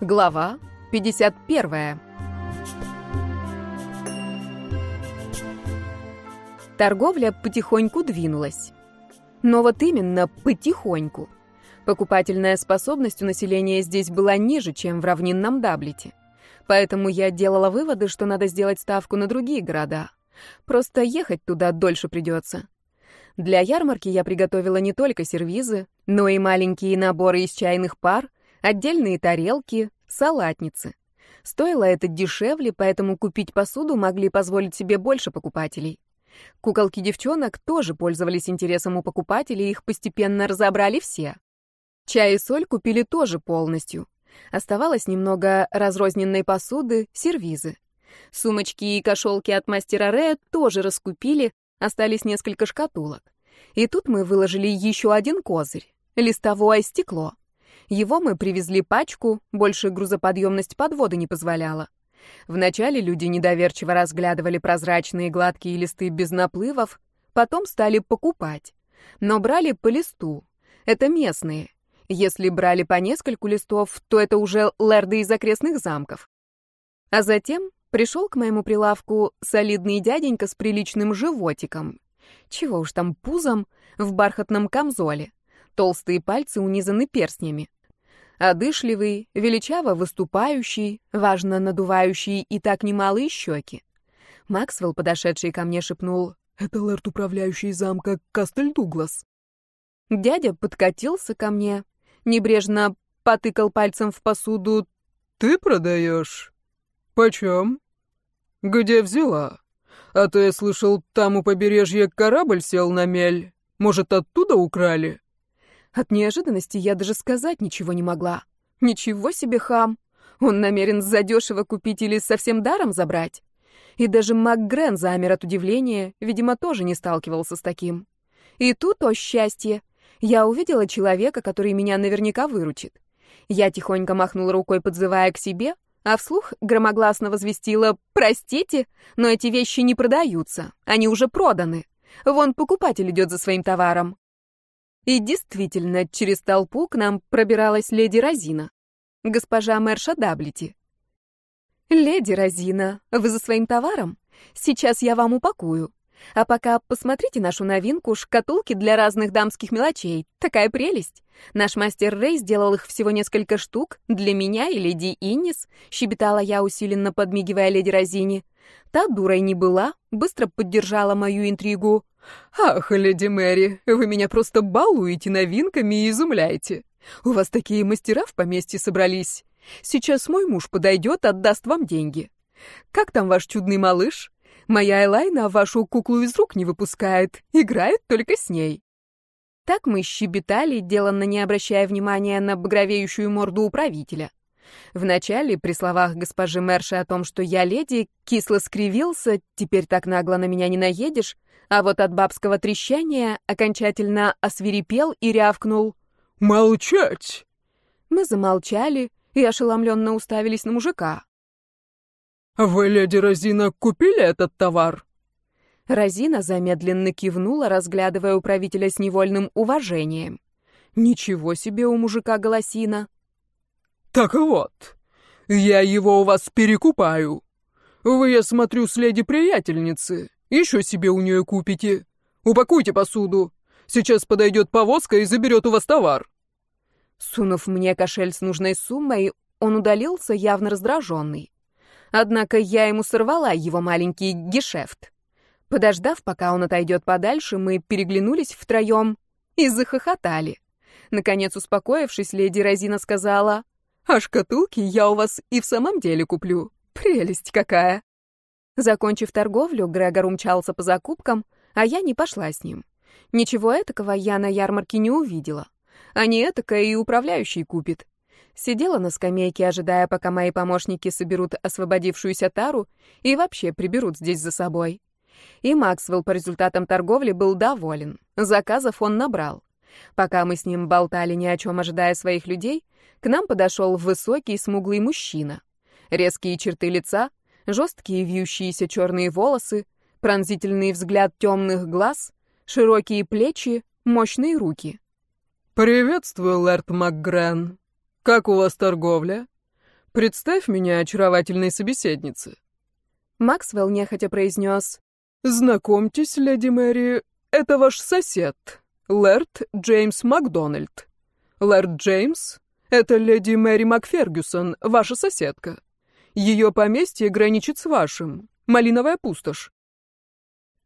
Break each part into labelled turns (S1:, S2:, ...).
S1: Глава 51. Торговля потихоньку двинулась. Но вот именно потихоньку. Покупательная способность у населения здесь была ниже, чем в равнинном Даблите. Поэтому я делала выводы, что надо сделать ставку на другие города. Просто ехать туда дольше придется. Для ярмарки я приготовила не только сервизы, но и маленькие наборы из чайных пар, отдельные тарелки, салатницы. Стоило это дешевле, поэтому купить посуду могли позволить себе больше покупателей. Куколки девчонок тоже пользовались интересом у покупателей, их постепенно разобрали все. Чай и соль купили тоже полностью. Оставалось немного разрозненной посуды, сервизы. Сумочки и кошелки от мастера Ре тоже раскупили, остались несколько шкатулок. И тут мы выложили еще один козырь — листовое стекло. Его мы привезли пачку, больше грузоподъемность подвода не позволяла. Вначале люди недоверчиво разглядывали прозрачные гладкие листы без наплывов, потом стали покупать. Но брали по листу. Это местные. Если брали по нескольку листов, то это уже лэрды из окрестных замков. А затем пришел к моему прилавку солидный дяденька с приличным животиком. Чего уж там пузом в бархатном камзоле. Толстые пальцы унизаны перстнями. Одышливый, величаво выступающий, важно надувающий и так немалые щеки. Максвелл, подошедший ко мне, шепнул «Это лэрд, управляющий замка Кастель Дуглас». Дядя подкатился ко мне, небрежно потыкал пальцем в посуду.
S2: «Ты продаешь? Почем? Где взяла? А то я слышал, там у побережья корабль сел на мель. Может, оттуда украли?»
S1: От неожиданности я даже сказать ничего не могла. Ничего себе хам! Он намерен задешево купить или совсем даром забрать? И даже МакГрен замер от удивления, видимо, тоже не сталкивался с таким. И тут, о счастье, я увидела человека, который меня наверняка выручит. Я тихонько махнула рукой, подзывая к себе, а вслух громогласно возвестила «Простите, но эти вещи не продаются, они уже проданы. Вон покупатель идет за своим товаром». И действительно, через толпу к нам пробиралась леди Розина, госпожа Мэрша Даблити. «Леди Розина, вы за своим товаром? Сейчас я вам упакую. А пока посмотрите нашу новинку, шкатулки для разных дамских мелочей. Такая прелесть. Наш мастер Рэй сделал их всего несколько штук для меня и леди Иннис, щебетала я, усиленно подмигивая леди Розине. Та дурой не была, быстро поддержала мою интригу.
S2: «Ах, леди Мэри, вы меня просто балуете новинками и изумляете. У вас такие мастера в поместье собрались. Сейчас мой муж подойдет, отдаст вам деньги. Как там ваш чудный малыш? Моя Элайна вашу куклу из рук не выпускает, играет только с ней».
S1: Так мы щебетали, деланно не обращая внимания на багровеющую морду управителя. Вначале, при словах госпожи Мерши о том, что я леди, кисло скривился, теперь так нагло на меня не наедешь, а вот от бабского трещания окончательно освирепел и рявкнул.
S2: «Молчать!»
S1: Мы замолчали и ошеломленно уставились на мужика.
S2: «Вы, леди Розина, купили этот товар?»
S1: Розина замедленно кивнула, разглядывая управителя с невольным уважением. «Ничего себе у мужика голосина!»
S2: «Так вот, я его у вас перекупаю. Вы, я смотрю, с леди-приятельницы. Еще себе у нее купите. Упакуйте посуду. Сейчас подойдет повозка и заберет у вас товар».
S1: Сунув мне кошель с нужной суммой, он удалился, явно раздраженный. Однако я ему сорвала его маленький гешефт. Подождав, пока он отойдет подальше, мы переглянулись втроем и захохотали. Наконец, успокоившись, леди Розина сказала, «А шкатулки я у вас и в самом деле куплю. Прелесть какая!» Закончив торговлю, Грегор умчался по закупкам, а я не пошла с ним. Ничего этакого я на ярмарке не увидела. А не этакое и управляющий купит. Сидела на скамейке, ожидая, пока мои помощники соберут освободившуюся тару и вообще приберут здесь за собой. И Максвелл по результатам торговли был доволен. Заказов он набрал. Пока мы с ним болтали ни о чем, ожидая своих людей, к нам подошел высокий смуглый мужчина. Резкие черты лица — жесткие вьющиеся черные волосы, пронзительный взгляд темных глаз, широкие плечи, мощные руки.
S2: «Приветствую, Лэрд МакГрен. Как у вас торговля? представь меня очаровательной собеседнице».
S1: Максвелл нехотя произнес.
S2: «Знакомьтесь, леди Мэри, это ваш сосед, Лэрд Джеймс Макдональд. Лэрд Джеймс — это леди Мэри Макфергюсон, ваша соседка. Ее поместье граничит с вашим. Малиновая пустошь.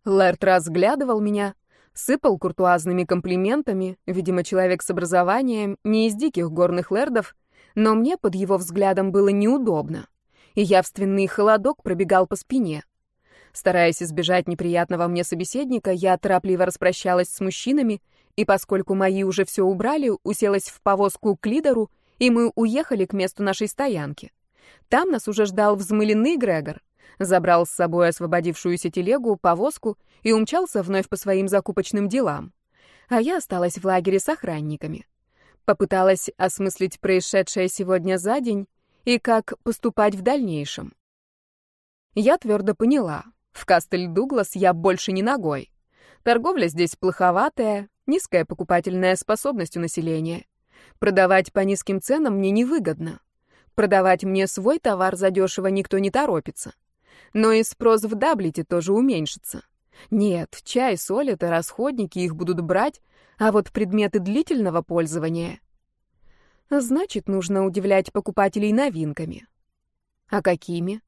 S1: Лэрд разглядывал меня, сыпал куртуазными комплиментами, видимо, человек с образованием, не из диких горных лэрдов, но мне под его взглядом было неудобно, и явственный холодок пробегал по спине. Стараясь избежать неприятного мне собеседника, я торопливо распрощалась с мужчинами, и поскольку мои уже все убрали, уселась в повозку к лидеру, и мы уехали к месту нашей стоянки. Там нас уже ждал взмыленный Грегор. Забрал с собой освободившуюся телегу, повозку и умчался вновь по своим закупочным делам. А я осталась в лагере с охранниками. Попыталась осмыслить происшедшее сегодня за день и как поступать в дальнейшем. Я твердо поняла, в Кастель-Дуглас я больше не ногой. Торговля здесь плоховатая, низкая покупательная способность у населения. Продавать по низким ценам мне невыгодно. Продавать мне свой товар задешево никто не торопится. Но и спрос в Даблите тоже уменьшится. Нет, чай, соль — это расходники, их будут брать, а вот предметы длительного пользования... Значит, нужно удивлять покупателей новинками. А какими?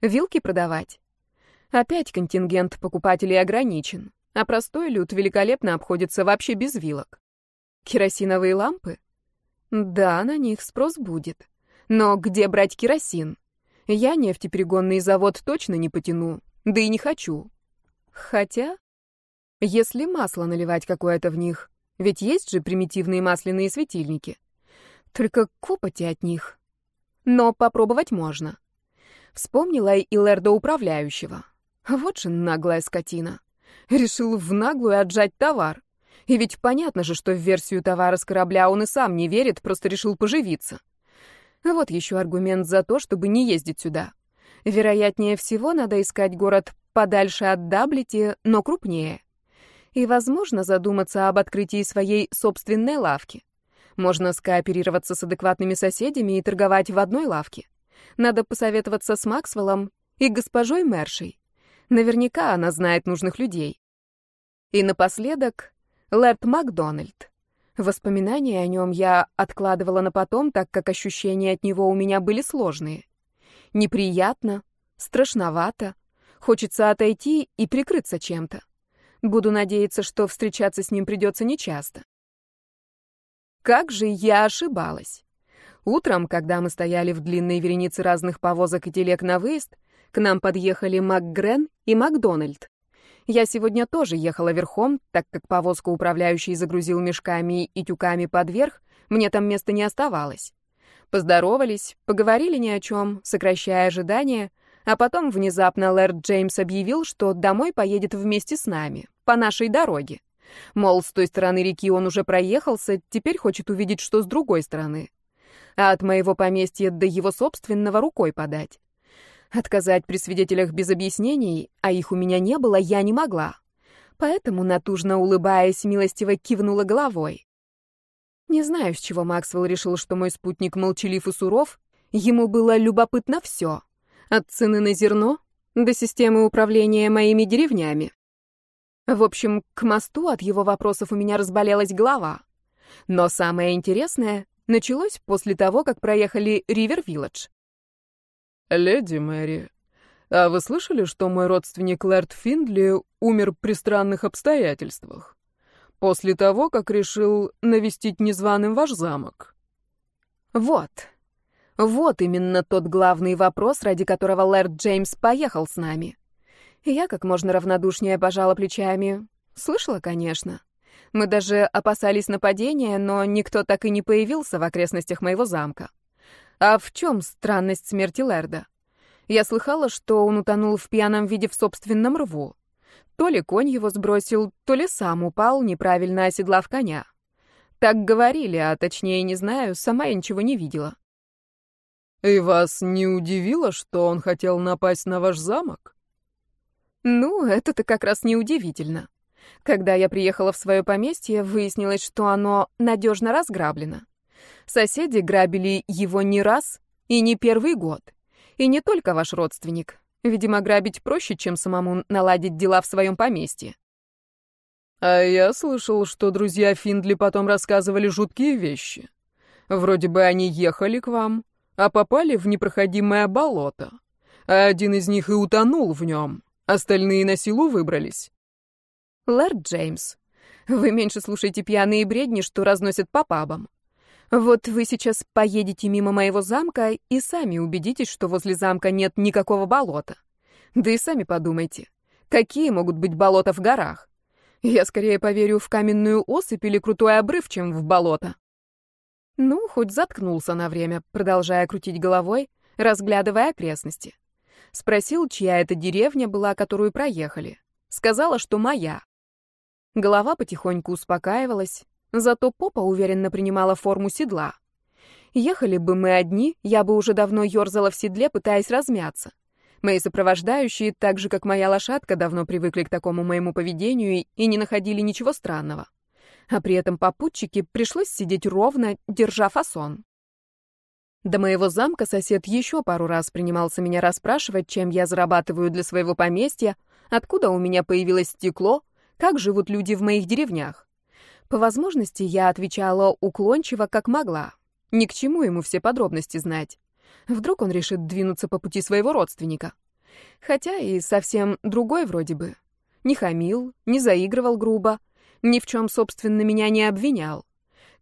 S1: Вилки продавать? Опять контингент покупателей ограничен, а простой люд великолепно обходится вообще без вилок. Керосиновые лампы? Да, на них спрос будет. Но где брать керосин? Я нефтеперегонный завод точно не потяну, да и не хочу. Хотя, если масло наливать какое-то в них, ведь есть же примитивные масляные светильники. Только копоти от них. Но попробовать можно. Вспомнила и Лерда управляющего. Вот же наглая скотина. Решил в наглую отжать товар. И ведь понятно же, что в версию товара с корабля он и сам не верит, просто решил поживиться. Вот еще аргумент за то, чтобы не ездить сюда. Вероятнее всего, надо искать город подальше от Даблити, но крупнее. И, возможно, задуматься об открытии своей собственной лавки. Можно скооперироваться с адекватными соседями и торговать в одной лавке. Надо посоветоваться с Максвеллом и госпожой Мершей. Наверняка она знает нужных людей. И напоследок, Лэрд Макдональд. Воспоминания о нем я откладывала на потом, так как ощущения от него у меня были сложные. Неприятно, страшновато, хочется отойти и прикрыться чем-то. Буду надеяться, что встречаться с ним придется нечасто. Как же я ошибалась. Утром, когда мы стояли в длинной веренице разных повозок и телег на выезд, к нам подъехали МакГрен и Макдональд. Я сегодня тоже ехала верхом, так как повозку управляющий загрузил мешками и тюками подверх, мне там места не оставалось. Поздоровались, поговорили ни о чем, сокращая ожидания, а потом внезапно Лэрд Джеймс объявил, что домой поедет вместе с нами, по нашей дороге. Мол, с той стороны реки он уже проехался, теперь хочет увидеть, что с другой стороны. А от моего поместья до его собственного рукой подать. Отказать при свидетелях без объяснений, а их у меня не было, я не могла. Поэтому, натужно улыбаясь, милостиво кивнула головой. Не знаю, с чего Максвелл решил, что мой спутник молчалив и суров. Ему было любопытно все. От цены на зерно до системы управления моими деревнями. В общем, к мосту от его вопросов у меня разболелась голова. Но самое интересное началось после того, как проехали Ривер-Вилледж.
S2: «Леди Мэри, а вы слышали, что мой родственник Лэрд Финдли умер при странных обстоятельствах? После того, как решил навестить незваным ваш замок?»
S1: «Вот. Вот именно тот главный вопрос, ради которого Лэрд Джеймс поехал с нами». Я как можно равнодушнее пожала плечами. Слышала, конечно. Мы даже опасались нападения, но никто так и не появился в окрестностях моего замка. А в чем странность смерти Лерда? Я слыхала, что он утонул в пьяном виде в собственном рву. То ли конь его сбросил, то ли сам упал, неправильно оседлав коня. Так говорили, а точнее не знаю, сама я ничего не видела.
S2: «И вас не удивило, что он хотел напасть на ваш замок?»
S1: «Ну, это-то как раз неудивительно. Когда я приехала в свое поместье, выяснилось, что оно надежно разграблено. Соседи грабили его не раз, И не первый год. И не только ваш родственник. Видимо, грабить проще, чем самому наладить дела в своем поместье.
S2: А я слышал, что друзья Финдли потом рассказывали жуткие вещи. Вроде бы они ехали к вам, а попали в непроходимое болото. А один из них и утонул в нем. Остальные на силу выбрались.
S1: Лэрд Джеймс, вы меньше слушайте пьяные бредни, что разносят по пабам. Вот вы сейчас поедете мимо моего замка и сами убедитесь, что возле замка нет никакого болота. Да и сами подумайте, какие могут быть болота в горах? Я скорее поверю в каменную осыпь или крутой обрыв, чем в болото. Ну, хоть заткнулся на время, продолжая крутить головой, разглядывая окрестности. Спросил, чья это деревня была, которую проехали. Сказала, что моя. Голова потихоньку успокаивалась, Зато попа уверенно принимала форму седла. Ехали бы мы одни, я бы уже давно ерзала в седле, пытаясь размяться. Мои сопровождающие, так же как моя лошадка, давно привыкли к такому моему поведению и не находили ничего странного. А при этом попутчике пришлось сидеть ровно, держа фасон. До моего замка сосед еще пару раз принимался меня расспрашивать, чем я зарабатываю для своего поместья, откуда у меня появилось стекло, как живут люди в моих деревнях. По возможности я отвечала уклончиво, как могла. Ни к чему ему все подробности знать. Вдруг он решит двинуться по пути своего родственника. Хотя и совсем другой вроде бы. Не хамил, не заигрывал грубо, ни в чем, собственно, меня не обвинял.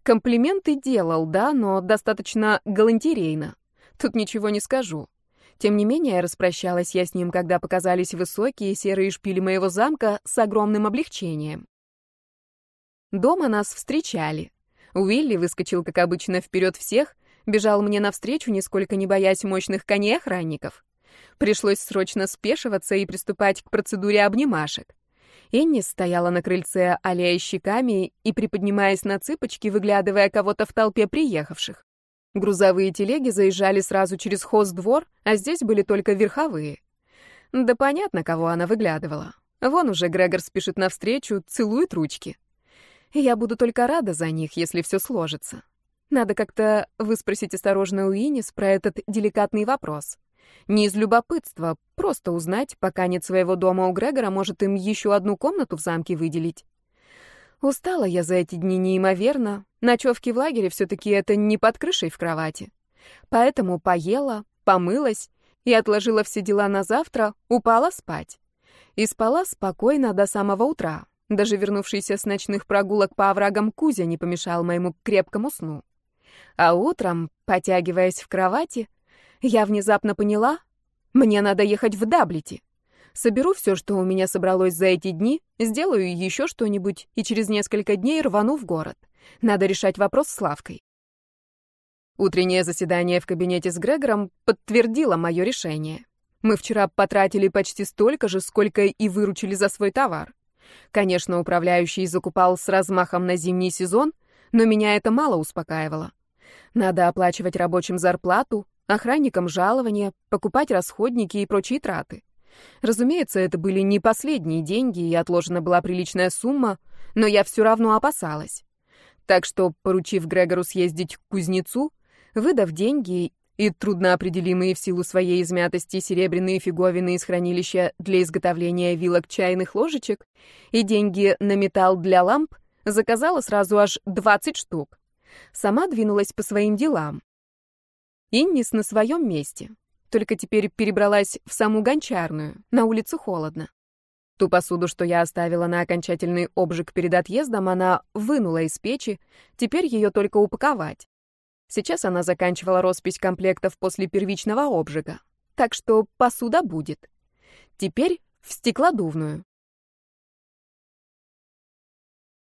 S1: Комплименты делал, да, но достаточно галантерейно. Тут ничего не скажу. Тем не менее, распрощалась я с ним, когда показались высокие серые шпили моего замка с огромным облегчением. Дома нас встречали. Уилли выскочил, как обычно, вперед всех, бежал мне навстречу, нисколько не боясь мощных коней-охранников. Пришлось срочно спешиваться и приступать к процедуре обнимашек. Энни стояла на крыльце, аллея щеками и, приподнимаясь на цыпочки, выглядывая кого-то в толпе приехавших. Грузовые телеги заезжали сразу через хоздвор, а здесь были только верховые. Да понятно, кого она выглядывала. Вон уже Грегор спешит навстречу, целует ручки. Я буду только рада за них, если все сложится. Надо как-то выспросить осторожно у Инис про этот деликатный вопрос. Не из любопытства, просто узнать, пока нет своего дома у Грегора, может им еще одну комнату в замке выделить. Устала я за эти дни неимоверно. Ночевки в лагере все-таки это не под крышей в кровати. Поэтому поела, помылась и отложила все дела на завтра, упала спать. И спала спокойно до самого утра. Даже вернувшийся с ночных прогулок по оврагам Кузя не помешал моему крепкому сну. А утром, потягиваясь в кровати, я внезапно поняла, мне надо ехать в Даблити. Соберу все, что у меня собралось за эти дни, сделаю еще что-нибудь и через несколько дней рвану в город. Надо решать вопрос с Лавкой. Утреннее заседание в кабинете с Грегором подтвердило мое решение. Мы вчера потратили почти столько же, сколько и выручили за свой товар. Конечно, управляющий закупал с размахом на зимний сезон, но меня это мало успокаивало. Надо оплачивать рабочим зарплату, охранникам жалования, покупать расходники и прочие траты. Разумеется, это были не последние деньги, и отложена была приличная сумма, но я все равно опасалась. Так что, поручив Грегору съездить к кузнецу, выдав деньги и трудноопределимые в силу своей измятости серебряные фиговины из хранилища для изготовления вилок чайных ложечек и деньги на металл для ламп, заказала сразу аж 20 штук. Сама двинулась по своим делам. Иннис на своем месте, только теперь перебралась в саму гончарную, на улицу холодно. Ту посуду, что я оставила на окончательный обжиг перед отъездом, она вынула из печи, теперь ее только упаковать. Сейчас она заканчивала роспись комплектов после первичного обжига. Так что посуда будет. Теперь в стеклодувную.